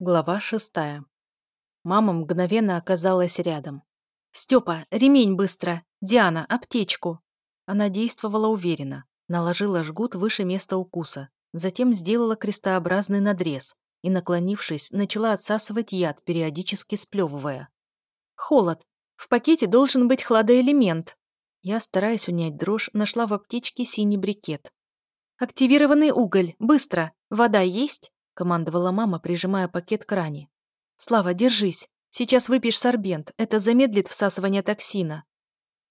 Глава шестая. Мама мгновенно оказалась рядом. «Степа, ремень быстро! Диана, аптечку!» Она действовала уверенно, наложила жгут выше места укуса, затем сделала крестообразный надрез и, наклонившись, начала отсасывать яд, периодически сплевывая. «Холод! В пакете должен быть хладоэлемент!» Я, стараясь унять дрожь, нашла в аптечке синий брикет. «Активированный уголь! Быстро! Вода есть?» — командовала мама, прижимая пакет к ране. «Слава, держись! Сейчас выпьешь сорбент, это замедлит всасывание токсина!»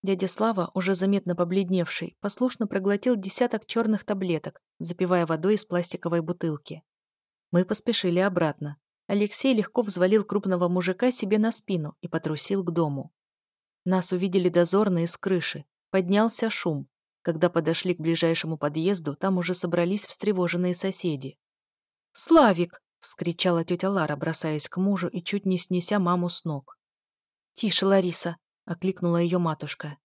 Дядя Слава, уже заметно побледневший, послушно проглотил десяток черных таблеток, запивая водой из пластиковой бутылки. Мы поспешили обратно. Алексей легко взвалил крупного мужика себе на спину и потрусил к дому. Нас увидели дозорные с крыши. Поднялся шум. Когда подошли к ближайшему подъезду, там уже собрались встревоженные соседи. «Славик!» — вскричала тетя Лара, бросаясь к мужу и чуть не снеся маму с ног. «Тише, Лариса!» — окликнула ее матушка.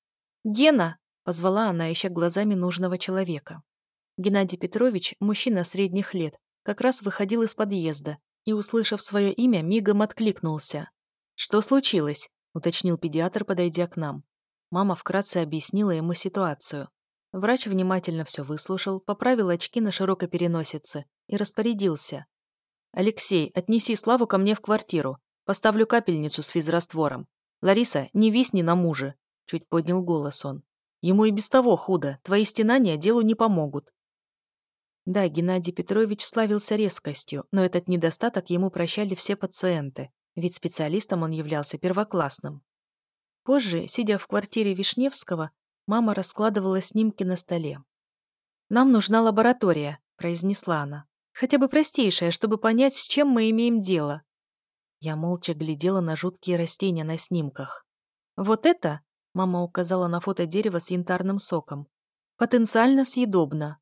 «Гена!» — позвала она, ища глазами нужного человека. Геннадий Петрович, мужчина средних лет, как раз выходил из подъезда и, услышав свое имя, мигом откликнулся. «Что случилось?» уточнил педиатр, подойдя к нам. Мама вкратце объяснила ему ситуацию. Врач внимательно все выслушал, поправил очки на широкой переносице и распорядился. «Алексей, отнеси Славу ко мне в квартиру. Поставлю капельницу с физраствором. Лариса, не висни на муже», — чуть поднял голос он. «Ему и без того худо. Твои стенания делу не помогут». Да, Геннадий Петрович славился резкостью, но этот недостаток ему прощали все пациенты ведь специалистом он являлся первоклассным. Позже, сидя в квартире Вишневского, мама раскладывала снимки на столе. «Нам нужна лаборатория», — произнесла она. «Хотя бы простейшая, чтобы понять, с чем мы имеем дело». Я молча глядела на жуткие растения на снимках. «Вот это», — мама указала на фото дерева с янтарным соком, «потенциально съедобно.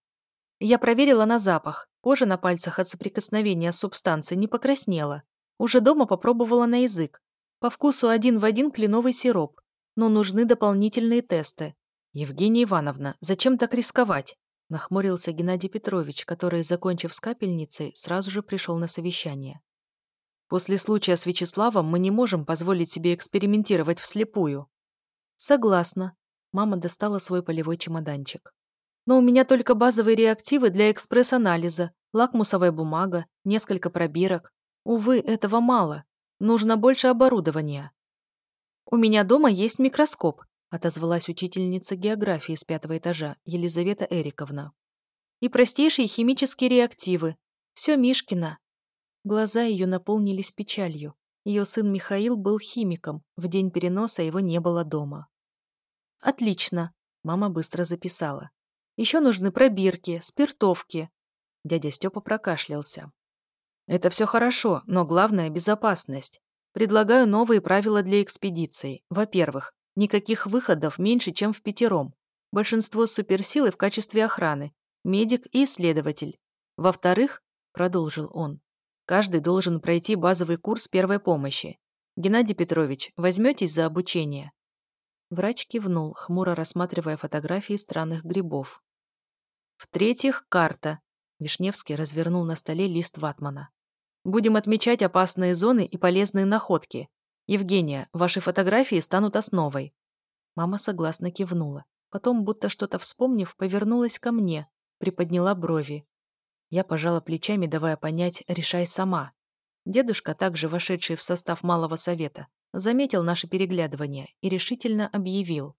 Я проверила на запах. Кожа на пальцах от соприкосновения с субстанцией не покраснела. Уже дома попробовала на язык. По вкусу один в один кленовый сироп. Но нужны дополнительные тесты. Евгения Ивановна, зачем так рисковать? Нахмурился Геннадий Петрович, который, закончив с капельницей, сразу же пришел на совещание. После случая с Вячеславом мы не можем позволить себе экспериментировать вслепую. Согласна. Мама достала свой полевой чемоданчик. Но у меня только базовые реактивы для экспресс-анализа, лакмусовая бумага, несколько пробирок. Увы, этого мало. Нужно больше оборудования. «У меня дома есть микроскоп», отозвалась учительница географии с пятого этажа, Елизавета Эриковна. «И простейшие химические реактивы. Все Мишкина». Глаза ее наполнились печалью. Ее сын Михаил был химиком, в день переноса его не было дома. «Отлично», — мама быстро записала. «Еще нужны пробирки, спиртовки». Дядя Степа прокашлялся. Это все хорошо, но главное – безопасность. Предлагаю новые правила для экспедиций. Во-первых, никаких выходов меньше, чем в пятером. Большинство суперсилы в качестве охраны, медик и исследователь. Во-вторых, продолжил он, каждый должен пройти базовый курс первой помощи. Геннадий Петрович, возьметесь за обучение? Врач кивнул, хмуро рассматривая фотографии странных грибов. В-третьих, карта. Вишневский развернул на столе лист ватмана. Будем отмечать опасные зоны и полезные находки. Евгения, ваши фотографии станут основой». Мама согласно кивнула. Потом, будто что-то вспомнив, повернулась ко мне, приподняла брови. Я пожала плечами, давая понять «решай сама». Дедушка, также вошедший в состав малого совета, заметил наше переглядывание и решительно объявил.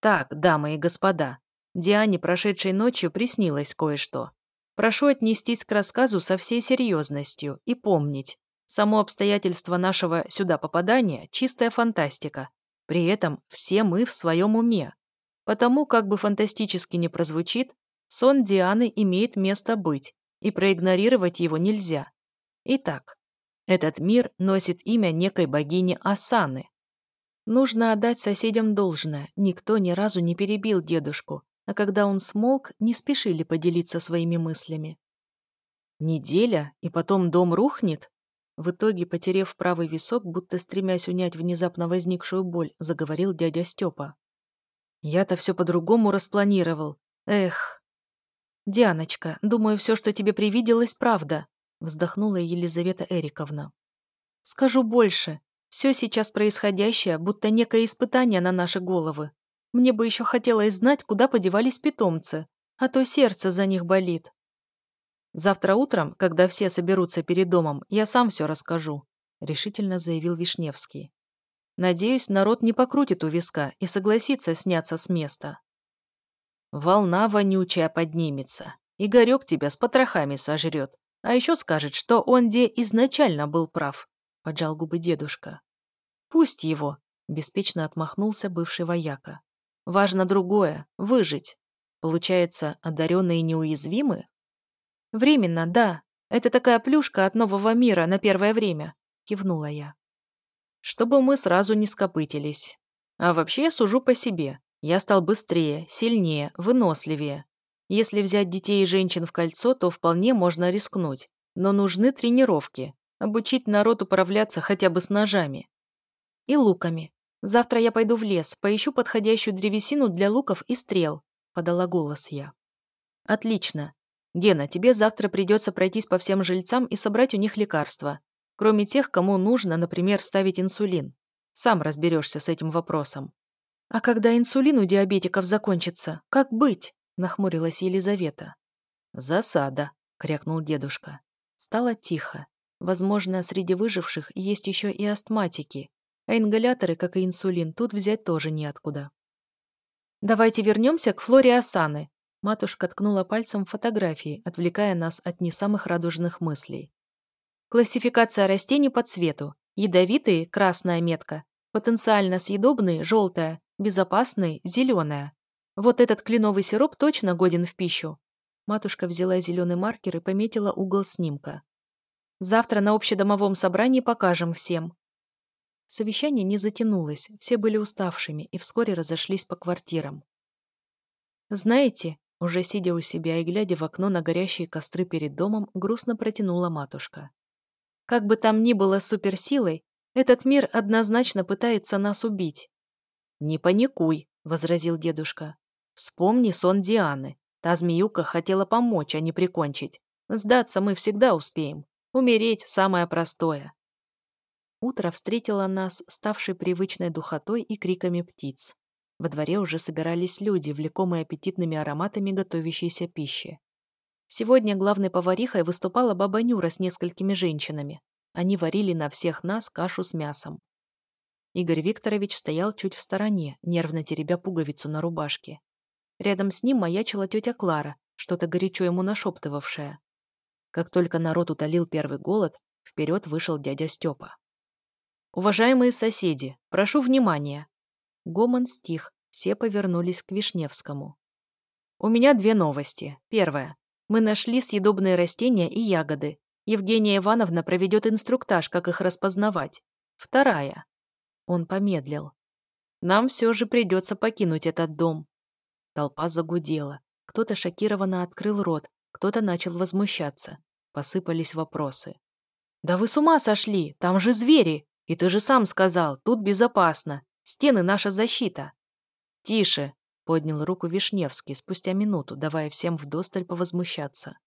«Так, дамы и господа, Диане, прошедшей ночью, приснилось кое-что. Прошу отнестись к рассказу со всей серьезностью и помнить, само обстоятельство нашего сюда попадания – чистая фантастика. При этом все мы в своем уме. Потому, как бы фантастически ни прозвучит, сон Дианы имеет место быть, и проигнорировать его нельзя. Итак, этот мир носит имя некой богини Асаны. Нужно отдать соседям должное, никто ни разу не перебил дедушку, а когда он смолк, не спешили поделиться своими мыслями. Неделя, и потом дом рухнет? В итоге, потерев правый висок, будто стремясь унять внезапно возникшую боль, заговорил дядя Степа. Я-то все по-другому распланировал. Эх. Дианочка, думаю, все, что тебе привиделось, правда. вздохнула Елизавета Эриковна. Скажу больше. Все сейчас происходящее, будто некое испытание на наши головы. Мне бы еще хотелось знать, куда подевались питомцы, а то сердце за них болит. Завтра утром, когда все соберутся перед домом, я сам все расскажу», — решительно заявил Вишневский. «Надеюсь, народ не покрутит у виска и согласится сняться с места». «Волна вонючая поднимется. Игорек тебя с потрохами сожрет, а еще скажет, что он где изначально был прав», — поджал губы дедушка. «Пусть его», — беспечно отмахнулся бывший вояка. «Важно другое — выжить. Получается, одаренные неуязвимы?» «Временно, да. Это такая плюшка от нового мира на первое время», — кивнула я. «Чтобы мы сразу не скопытились. А вообще я сужу по себе. Я стал быстрее, сильнее, выносливее. Если взять детей и женщин в кольцо, то вполне можно рискнуть. Но нужны тренировки. Обучить народ управляться хотя бы с ножами. И луками. Завтра я пойду в лес, поищу подходящую древесину для луков и стрел», — подала голос я. «Отлично. «Гена, тебе завтра придется пройтись по всем жильцам и собрать у них лекарства. Кроме тех, кому нужно, например, ставить инсулин. Сам разберешься с этим вопросом». «А когда инсулин у диабетиков закончится, как быть?» – нахмурилась Елизавета. «Засада», – крякнул дедушка. Стало тихо. Возможно, среди выживших есть еще и астматики, а ингаляторы, как и инсулин, тут взять тоже неоткуда. «Давайте вернемся к флоре Асаны», Матушка ткнула пальцем фотографии, отвлекая нас от не самых радужных мыслей. Классификация растений по цвету. Ядовитые – красная метка. Потенциально съедобные – желтая. Безопасные – зеленая. Вот этот кленовый сироп точно годен в пищу. Матушка взяла зеленый маркер и пометила угол снимка. Завтра на общедомовом собрании покажем всем. Совещание не затянулось, все были уставшими и вскоре разошлись по квартирам. Знаете, уже сидя у себя и глядя в окно на горящие костры перед домом, грустно протянула матушка. Как бы там ни было суперсилой, этот мир однозначно пытается нас убить. «Не паникуй», — возразил дедушка. «Вспомни сон Дианы. Та змеюка хотела помочь, а не прикончить. Сдаться мы всегда успеем. Умереть — самое простое». Утро встретило нас, ставшей привычной духотой и криками птиц. Во дворе уже собирались люди, влекомые аппетитными ароматами готовящейся пищи. Сегодня главной поварихой выступала баба Нюра с несколькими женщинами. Они варили на всех нас кашу с мясом. Игорь Викторович стоял чуть в стороне, нервно теребя пуговицу на рубашке. Рядом с ним маячила тетя Клара, что-то горячо ему нашептывавшая. Как только народ утолил первый голод, вперед вышел дядя Степа. «Уважаемые соседи, прошу внимания!» Гомон стих, все повернулись к Вишневскому. «У меня две новости. Первая. Мы нашли съедобные растения и ягоды. Евгения Ивановна проведет инструктаж, как их распознавать. Вторая». Он помедлил. «Нам все же придется покинуть этот дом». Толпа загудела. Кто-то шокированно открыл рот, кто-то начал возмущаться. Посыпались вопросы. «Да вы с ума сошли! Там же звери! И ты же сам сказал, тут безопасно. Стены — наша защита!» «Тише!» — поднял руку Вишневский спустя минуту, давая всем вдосталь повозмущаться.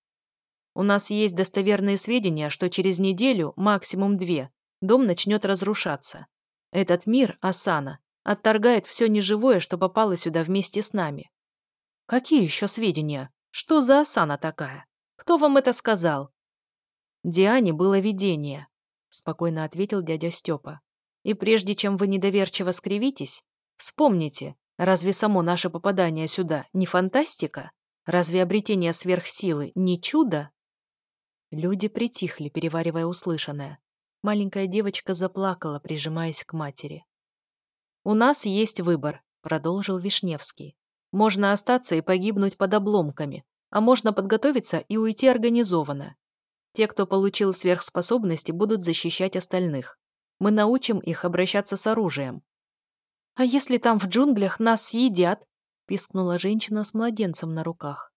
«У нас есть достоверные сведения, что через неделю, максимум две, дом начнет разрушаться. Этот мир, Асана, отторгает все неживое, что попало сюда вместе с нами». «Какие еще сведения? Что за Асана такая? Кто вам это сказал?» «Диане было видение», — спокойно ответил дядя Степа. И прежде чем вы недоверчиво скривитесь, вспомните, разве само наше попадание сюда не фантастика? Разве обретение сверхсилы не чудо? Люди притихли, переваривая услышанное. Маленькая девочка заплакала, прижимаясь к матери. «У нас есть выбор», — продолжил Вишневский. «Можно остаться и погибнуть под обломками, а можно подготовиться и уйти организованно. Те, кто получил сверхспособности, будут защищать остальных. Мы научим их обращаться с оружием. «А если там в джунглях нас съедят?» – пискнула женщина с младенцем на руках.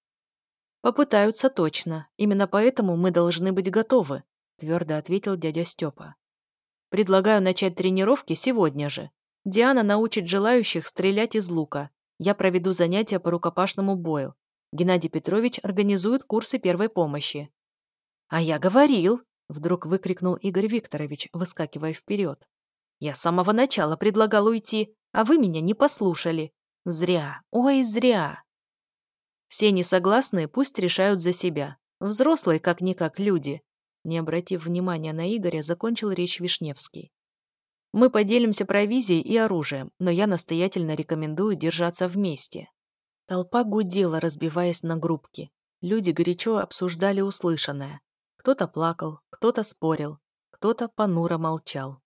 «Попытаются точно. Именно поэтому мы должны быть готовы», – твердо ответил дядя Степа. «Предлагаю начать тренировки сегодня же. Диана научит желающих стрелять из лука. Я проведу занятия по рукопашному бою. Геннадий Петрович организует курсы первой помощи. «А я говорил!» — вдруг выкрикнул Игорь Викторович, выскакивая вперед. «Я с самого начала предлагал уйти, а вы меня не послушали. Зря, ой, зря!» Все несогласные пусть решают за себя. Взрослые, как-никак, люди. Не обратив внимания на Игоря, закончил речь Вишневский. Мы поделимся провизией и оружием, но я настоятельно рекомендую держаться вместе. Толпа гудела, разбиваясь на группки. Люди горячо обсуждали услышанное. Кто-то плакал, кто-то спорил, кто-то понуро молчал.